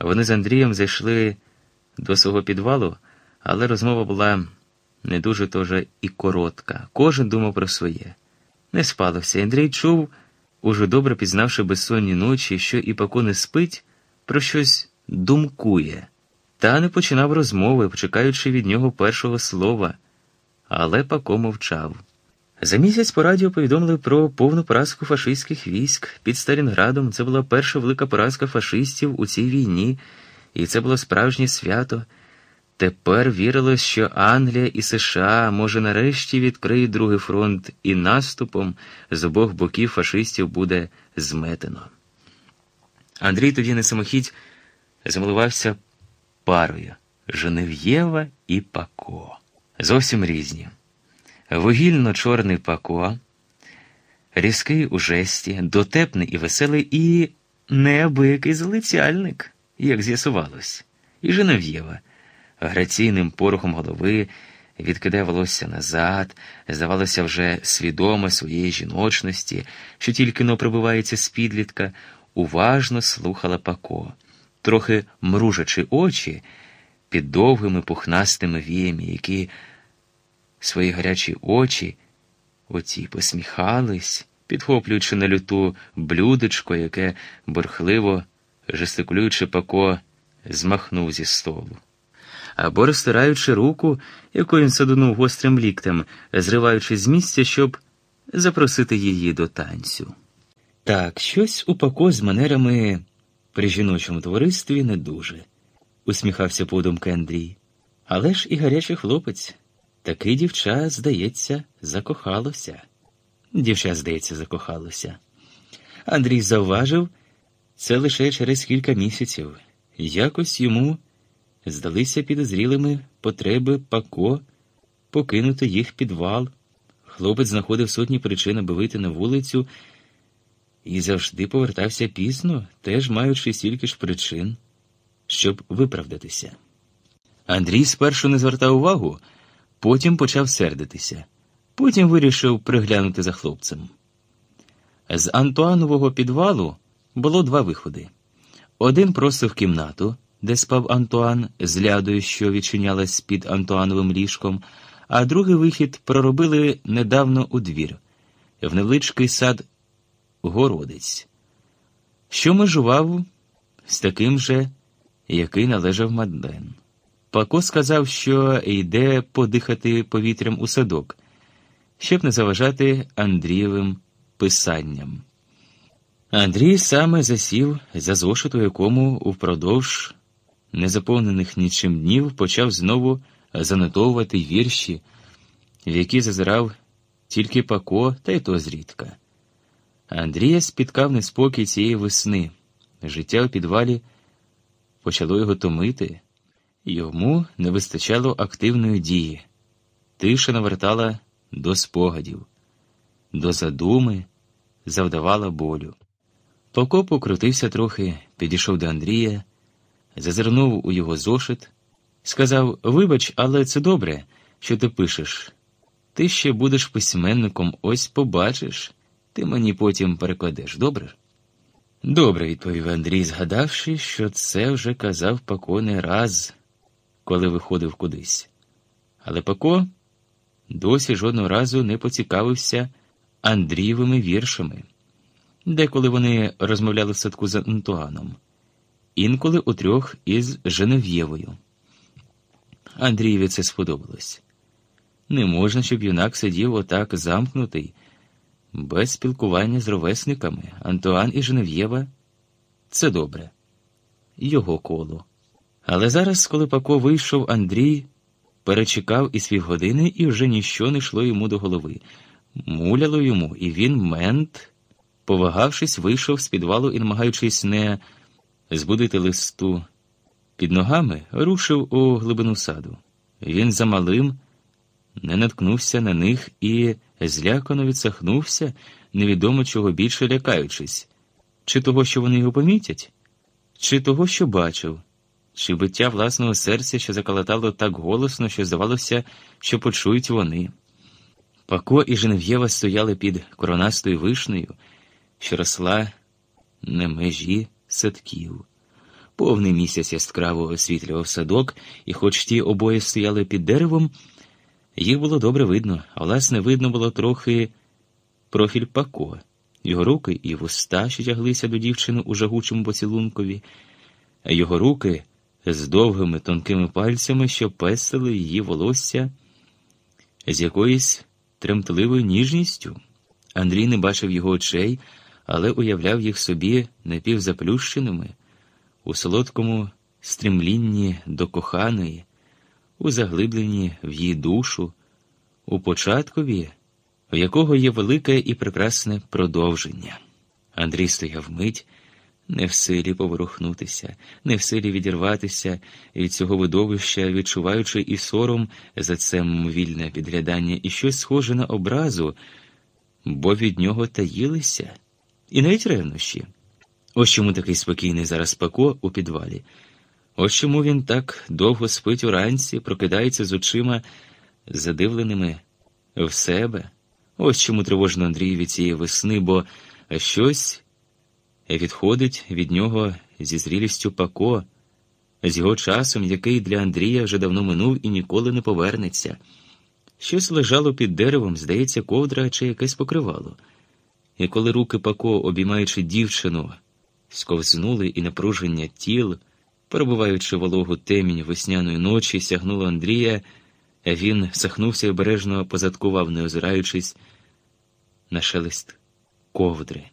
Вони з Андрієм зайшли до свого підвалу, але розмова була не дуже тоже і коротка. Кожен думав про своє. Не спалося. Андрій чув, уже добре пізнавши безсонні ночі, що і Пако не спить, про щось думкує, та не починав розмови, чекаючи від нього першого слова. Але Пако мовчав. За місяць по радіо повідомили про повну поразку фашистських військ під Сталінградом. Це була перша велика поразка фашистів у цій війні, і це було справжнє свято. Тепер вірилось, що Англія і США може нарешті відкриють другий фронт, і наступом з обох боків фашистів буде зметено. Андрій тоді на самохідь замилувався парою Женев'єва і Пако. Зовсім різні. Вугільно-чорний Пако, різкий у жесті, дотепний і веселий, і неабиякий залицяльник, як з'ясувалось, і Женев'єва. Граційним порухом голови, відкидає волосся назад, здавалося, вже свідоме своєї жіночності, що тільки но прибувається з підлітка, уважно слухала Пако, трохи мружачи очі під довгими пухнастими віями, які свої гарячі очі оці посміхались, підхоплюючи на люту блюдечко, яке бурхливо, жестикулюючи Пако, змахнув зі столу або розтираючи руку, яку він садунув гострим ліктем, зриваючи з місця, щоб запросити її до танцю. Так, щось у Пако з манерами при жіночому товаристві не дуже, усміхався подумки Андрій. Але ж і гарячий хлопець. Такий дівча, здається, закохалося. Дівча, здається, закохалося. Андрій завважив це лише через кілька місяців. Якось йому здалися підозрілими потреби Пако покинути їх підвал. Хлопець знаходив сотні причин, аби вийти на вулицю і завжди повертався пізно, теж маючи стільки ж причин, щоб виправдатися. Андрій спершу не звертав увагу, потім почав сердитися, потім вирішив приглянути за хлопцем. З Антуанового підвалу було два виходи: один просто в кімнату де спав Антуан з лядою, що відчинялась під Антуановим ліжком, а другий вихід проробили недавно у двір, в невеличкий сад городець, що межував з таким же, який належав Мадлен. Пако сказав, що йде подихати повітрям у садок, щоб не заважати Андрієвим писанням. Андрій саме засів за зошиту, якому впродовж незаповнених нічим днів почав знову занотовувати вірші, в які зазирав тільки Пако, та й то зрідка. Андрія спіткав неспокій цієї весни. Життя у підвалі почало його томити, йому не вистачало активної дії. Тиша навертала до спогадів, до задуми, завдавала болю. Пако покрутився трохи, підійшов до Андрія зазирнув у його зошит, сказав: Вибач, але це добре, що ти пишеш. Ти ще будеш письменником, ось побачиш, ти мені потім перекладеш, добре? Добре, відповів Андрій, згадавши, що це вже казав Пако не раз, коли виходив кудись. Але Пако досі жодного разу не поцікавився Андрієвими віршами, деколи вони розмовляли в садку з Антуаном інколи утрьох із Женев'євою. Андрієві це сподобалось. Не можна, щоб юнак сидів отак замкнутий, без спілкування з ровесниками. Антуан і Женев'єва це добре, його коло. Але зараз, коли Пако вийшов, Андрій перечекав і свій години, і вже ніщо не йшло йому до голови. Муляло йому, і він, мент, повагавшись, вийшов з підвалу і, намагаючись не збудити листу під ногами, рушив у глибину саду. Він замалим не наткнувся на них і злякано відсахнувся, невідомо чого більше лякаючись, чи того, що вони його помітять, чи того, що бачив, чи биття власного серця, що заколотало так голосно, що здавалося, що почують вони. Пако і Женев'єва стояли під коронастою вишнею, що росла на межі садків. Повний місяць яскраво освітлював садок, і, хоч ті обоє стояли під деревом, їх було добре видно, а власне видно було трохи профіль Пако, його руки і вуста, що тяглися до дівчини у жагучому поцілункові, його руки з довгими тонкими пальцями, що пестили її волосся з якоюсь тремтливою ніжністю. Андрій не бачив його очей, але уявляв їх собі напівзаплющеними, у солодкому стрімлінні до коханої, у заглибленні в її душу, у початкові, в якого є велике і прекрасне продовження. Андрій стояв мить, не в силі поворухнутися, не в силі відірватися від цього видовища, відчуваючи і сором за це мовільне підглядання, і щось схоже на образу, бо від нього таїлися, і навіть ревнощі. Ось чому такий спокійний зараз Пако у підвалі. Ось чому він так довго спить уранці, прокидається з очима, задивленими в себе. Ось чому тривожно Андрій від цієї весни, бо щось відходить від нього зі зрілістю Пако, з його часом, який для Андрія вже давно минув і ніколи не повернеться. Щось лежало під деревом, здається, ковдра чи якесь покривало. І коли руки Пако, обіймаючи дівчину, сковзнули і напруження тіл, перебуваючи вологу темінь весняної ночі, сягнуло Андрія, він сахнувся і обережно позадкував, не озираючись на шелест ковдри.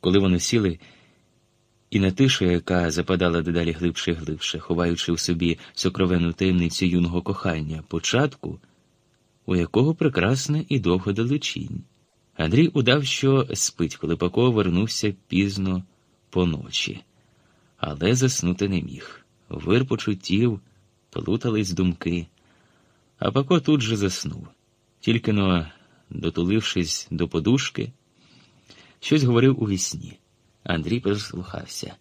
Коли вони сіли, і на тишу, яка западала дедалі глибше і глибше, ховаючи в собі сокровенну таємницю юного кохання, початку, у якого прекрасне і довго далечінь. Андрій удав, що спить, коли Пако вернувся пізно поночі, але заснути не міг. Вир почуттів, плутались думки, а Пако тут же заснув, тільки но, дотулившись до подушки, щось говорив у вісні. Андрій прислухався.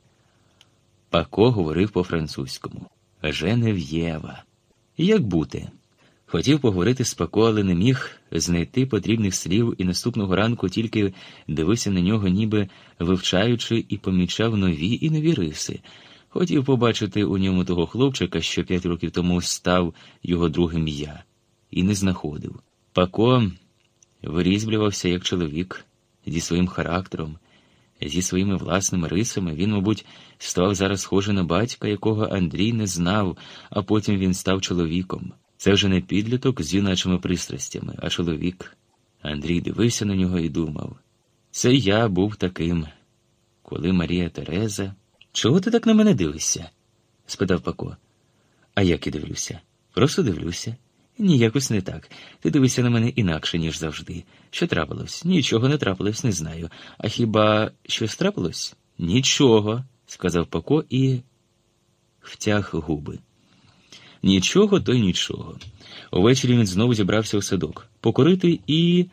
Пако говорив по-французькому Женев'єва. Як бути? Хотів поговорити з Пако, але не міг знайти потрібних слів, і наступного ранку тільки дивився на нього, ніби вивчаючи, і помічав нові і нові риси. Хотів побачити у ньому того хлопчика, що п'ять років тому став його другим я, і не знаходив. Пако вирізблювався як чоловік зі своїм характером, зі своїми власними рисами. Він, мабуть, став зараз схожий на батька, якого Андрій не знав, а потім він став чоловіком. Це вже не підліток з юначими пристрастями, а чоловік. Андрій дивився на нього і думав: це я був таким, коли Марія Тереза. Чого ти так на мене дивишся? спитав Пако. А як і дивлюся? Просто дивлюся. Ні, якось не так. Ти дивишся на мене інакше, ніж завжди. Що трапилось? Нічого не трапилось, не знаю. А хіба щось трапилось? Нічого, сказав Пако і втяг губи. Нічого, то й нічого. Увечері він знову зібрався у садок покорити і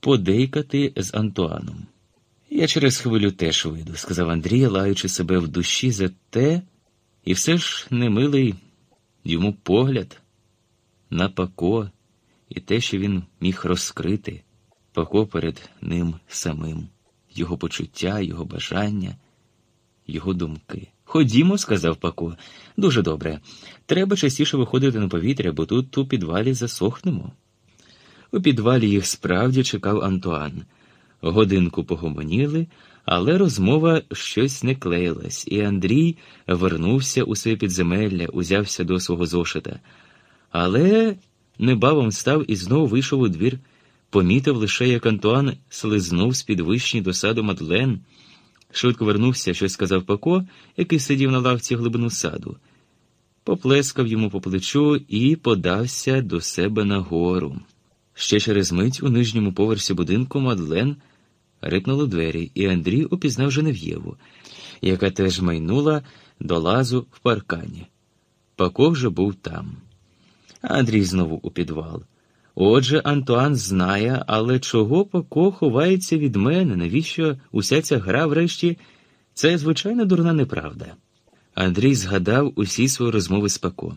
подейкати з Антуаном. Я через хвилю теж вийду, сказав Андрій, лаючи себе в душі за те, і все ж немилий йому погляд на Пако і те, що він міг розкрити Пако перед ним самим, його почуття, його бажання, його думки. Ходімо, сказав Пако. Дуже добре. Треба частіше виходити на повітря, бо тут у підвалі засохнемо. У підвалі їх справді чекав Антуан. Годинку погомоніли, але розмова щось не клеїлась, і Андрій вернувся у своє підземелля, узявся до свого зошита. Але небавом став і знову вийшов у двір, помітив лише, як Антуан слизнув з-під вишні до саду Мадлен. Швидко вернувся, щось сказав Пако, який сидів на лавці глибину саду, поплескав йому по плечу і подався до себе нагору. Ще через мить у нижньому поверсі будинку Мадлен рипнули двері, і Андрій упізнав Женев'єву, яка теж майнула до лазу в паркані. Пако вже був там. Андрій знову у підвал. Отже, Антуан знає, але чого Пако ховається від мене? Навіщо уся ця гра врешті? Це звичайно дурна неправда. Андрій згадав усі свої розмови з Пако.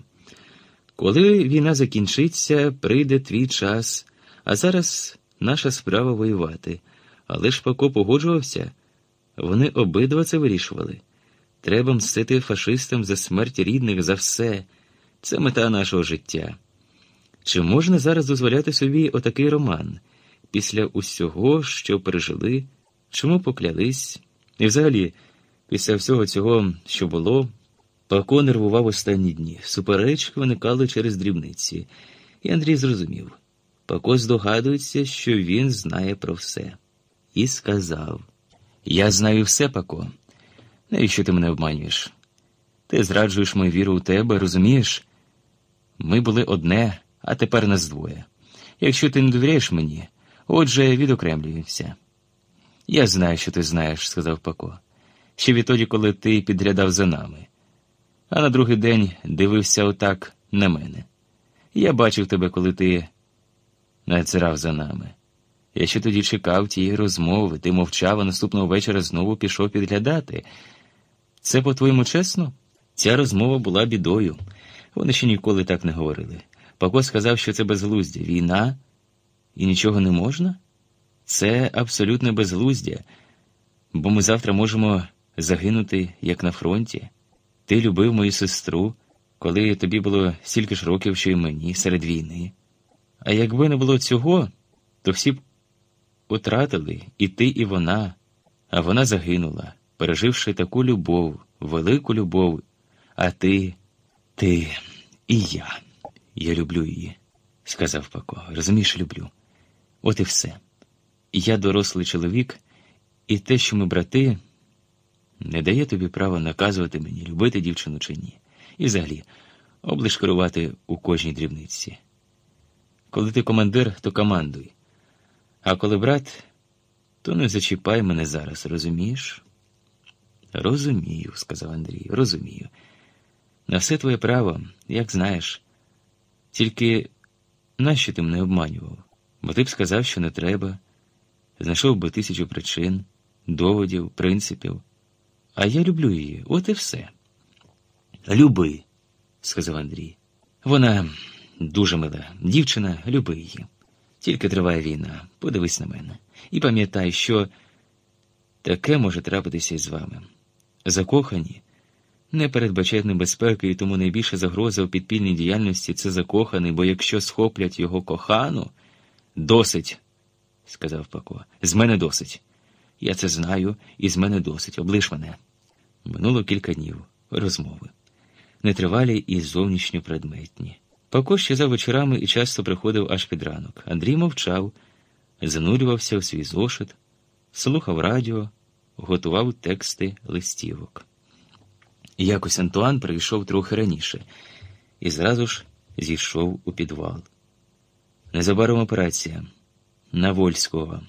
Коли війна закінчиться, прийде твій час, а зараз наша справа воювати. Але ж Пако погоджувався, вони обидва це вирішували. Треба мстити фашистам за смерть рідних, за все. Це мета нашого життя. Чи можна зараз дозволяти собі отакий роман після усього, що пережили, чому поклялись? І взагалі, після всього цього, що було, Пако нервував останні дні. Суперечки виникали через дрібниці, і Андрій зрозумів. Пако здогадується, що він знає про все. І сказав: Я знаю все, Пако. Навіщо ти мене обманюєш? Ти зраджуєш мою віру у тебе, розумієш? Ми були одне, а тепер нас двоє. Якщо ти не довіряєш мені, отже, відокремлюємося. Я знаю, що ти знаєш, сказав Пако. Ще відтоді, коли ти підглядав за нами. А на другий день дивився отак на мене. Я бачив тебе, коли ти нацирав за нами. Я ще тоді чекав тієї розмови, ти мовчав, а наступного вечора знову пішов підглядати. Це, по-твоєму, чесно? Ця розмова була бідою. Вони ще ніколи так не говорили. Пако сказав, що це безглуздя. Війна і нічого не можна? Це абсолютне безглуздя, бо ми завтра можемо загинути, як на фронті. Ти любив мою сестру, коли тобі було стільки ж років, що й мені серед війни. А якби не було цього, то всі б утратили і ти, і вона, а вона загинула, переживши таку любов, велику любов, а ти, ти і я. Я люблю її, сказав Пако. Розумієш, люблю. От і все. Я дорослий чоловік, і те, що ми брати, не дає тобі права наказувати мені, любити дівчину чи ні. І взагалі, облиш керувати у кожній дрібниці. Коли ти командир, то командуй. А коли брат, то не зачіпай мене зараз, розумієш? Розумію, сказав Андрій, розумію. На все твоє право, як знаєш. Тільки нащо ти мене обманював? Бо ти б сказав, що не треба, знайшов би тисячу причин, доводів, принципів. А я люблю її, от і все. Люби, сказав Андрій. Вона дуже мила дівчина, люби її. Тільки триває війна, подивись на мене. І пам'ятай, що таке може трапитися і з вами. Закохані не передбачають небезпеки, і тому найбільша загроза у підпільній діяльності це закоханий, бо якщо схоплять його кохану, досить, сказав Пако. З мене досить. Я це знаю, і з мене досить. Облиш мене. Минуло кілька днів розмови. Нетривалі і зовнішньопредметні. Пако щезав вечорами і часто приходив аж під ранок. Андрій мовчав, занурювався у свій зошит, слухав радіо, готував тексти листівок. Якось Антуан прийшов трохи раніше і зразу ж зійшов у підвал. Незабаром операція на Вольського.